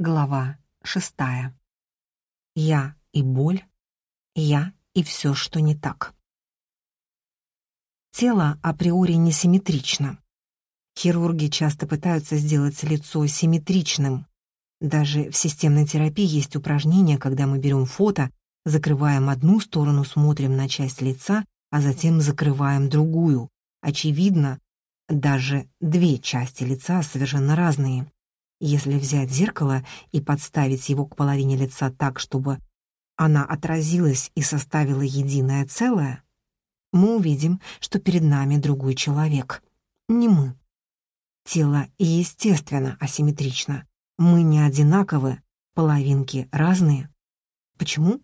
Глава шестая. Я и боль, я и все, что не так. Тело априори несимметрично. Хирурги часто пытаются сделать лицо симметричным. Даже в системной терапии есть упражнение, когда мы берем фото, закрываем одну сторону, смотрим на часть лица, а затем закрываем другую. Очевидно, даже две части лица совершенно разные. Если взять зеркало и подставить его к половине лица так, чтобы она отразилась и составила единое целое, мы увидим, что перед нами другой человек, не мы. Тело естественно асимметрично. Мы не одинаковы, половинки разные. Почему?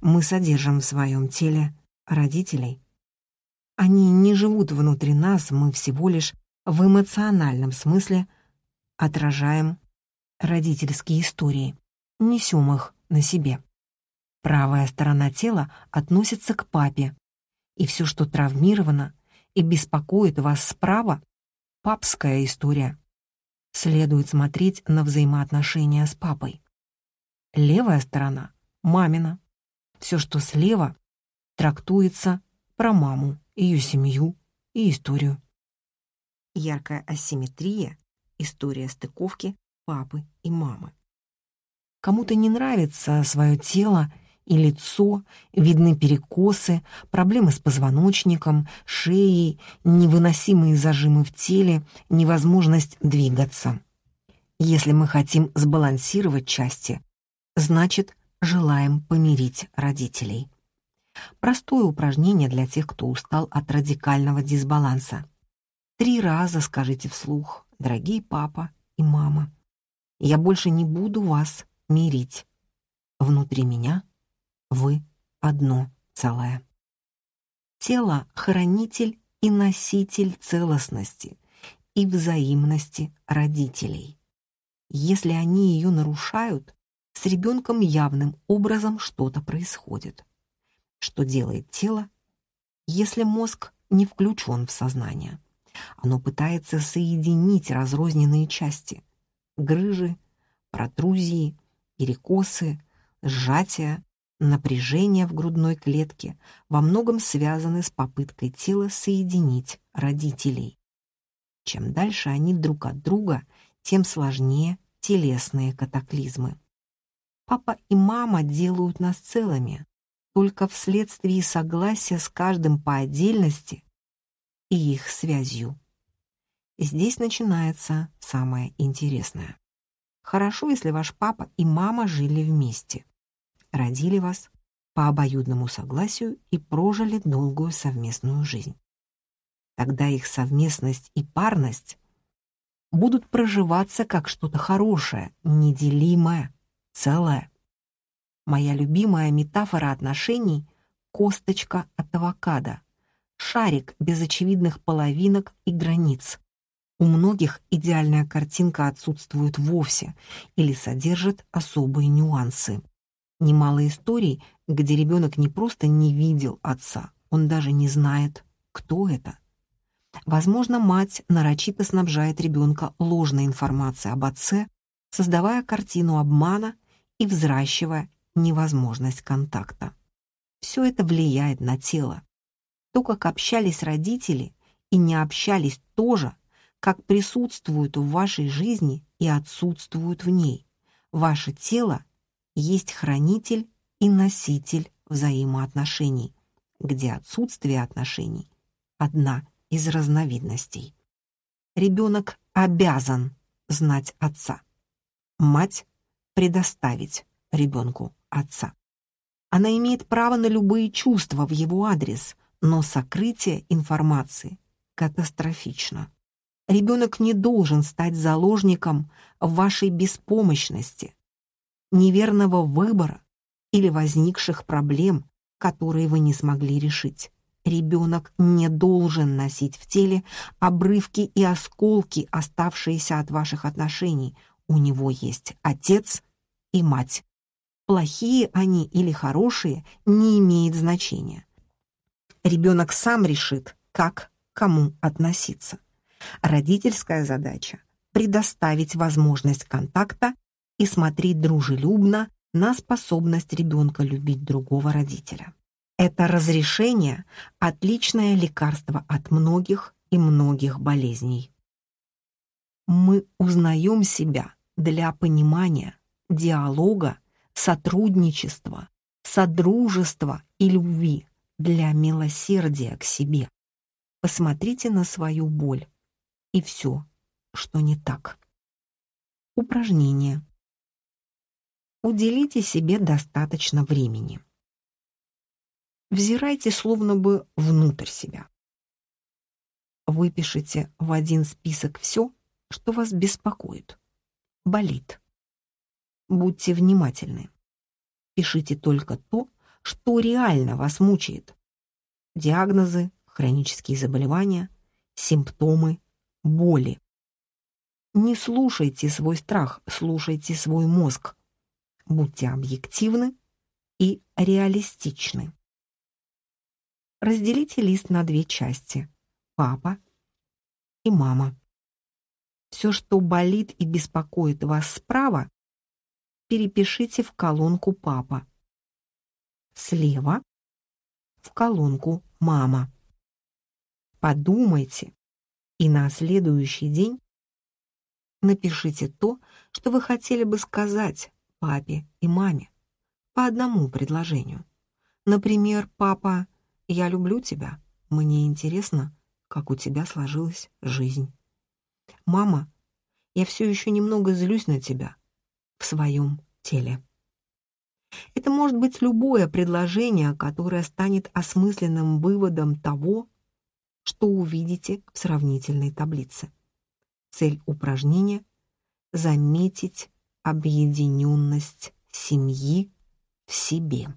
Мы содержим в своем теле родителей. Они не живут внутри нас, мы всего лишь в эмоциональном смысле отражаем родительские истории, несем их на себе. Правая сторона тела относится к папе, и все, что травмировано и беспокоит вас справа, папская история. Следует смотреть на взаимоотношения с папой. Левая сторона — мамина. Все, что слева, трактуется про маму, ее семью и историю. Яркая асимметрия История стыковки папы и мамы. Кому-то не нравится свое тело и лицо, видны перекосы, проблемы с позвоночником, шеей, невыносимые зажимы в теле, невозможность двигаться. Если мы хотим сбалансировать части, значит, желаем помирить родителей. Простое упражнение для тех, кто устал от радикального дисбаланса. Три раза скажите вслух дорогие папа и мама, я больше не буду вас мирить. Внутри меня вы одно целое. Тело — хранитель и носитель целостности и взаимности родителей. Если они ее нарушают, с ребенком явным образом что-то происходит. Что делает тело, если мозг не включен в сознание? Оно пытается соединить разрозненные части. Грыжи, протрузии, перекосы, сжатия, напряжение в грудной клетке во многом связаны с попыткой тела соединить родителей. Чем дальше они друг от друга, тем сложнее телесные катаклизмы. Папа и мама делают нас целыми, только вследствие согласия с каждым по отдельности и их связью. Здесь начинается самое интересное. Хорошо, если ваш папа и мама жили вместе, родили вас по обоюдному согласию и прожили долгую совместную жизнь. Тогда их совместность и парность будут проживаться как что-то хорошее, неделимое, целое. Моя любимая метафора отношений — косточка от авокадо шарик без очевидных половинок и границ. У многих идеальная картинка отсутствует вовсе или содержит особые нюансы. Немало историй, где ребенок не просто не видел отца, он даже не знает, кто это. Возможно, мать нарочито снабжает ребенка ложной информацией об отце, создавая картину обмана и взращивая невозможность контакта. Все это влияет на тело, то, как общались родители и не общались тоже, как присутствуют в вашей жизни и отсутствуют в ней. Ваше тело есть хранитель и носитель взаимоотношений, где отсутствие отношений — одна из разновидностей. Ребенок обязан знать отца. Мать — предоставить ребенку отца. Она имеет право на любые чувства в его адрес, но сокрытие информации катастрофично. Ребенок не должен стать заложником вашей беспомощности, неверного выбора или возникших проблем, которые вы не смогли решить. Ребенок не должен носить в теле обрывки и осколки, оставшиеся от ваших отношений. У него есть отец и мать. Плохие они или хорошие не имеет значения. Ребенок сам решит, как кому относиться. Родительская задача — предоставить возможность контакта и смотреть дружелюбно на способность ребенка любить другого родителя. Это разрешение – отличное лекарство от многих и многих болезней. Мы узнаем себя для понимания, диалога, сотрудничества, содружества и любви, для милосердия к себе. Посмотрите на свою боль и все, что не так. Упражнение. Уделите себе достаточно времени. Взирайте словно бы внутрь себя. Выпишите в один список все, что вас беспокоит, болит. Будьте внимательны. Пишите только то, что реально вас мучает. Диагнозы, хронические заболевания, симптомы, боли. Не слушайте свой страх, слушайте свой мозг. Будьте объективны и реалистичны. Разделите лист на две части — папа и мама. Все, что болит и беспокоит вас справа, перепишите в колонку «папа». Слева — в колонку «мама». Подумайте и на следующий день напишите то, что вы хотели бы сказать папе и маме по одному предложению. Например, «Папа, я люблю тебя. Мне интересно, как у тебя сложилась жизнь. Мама, я все еще немного злюсь на тебя в своем теле. Это может быть любое предложение, которое станет осмысленным выводом того, что увидите в сравнительной таблице. Цель упражнения — заметить объединенность семьи в себе.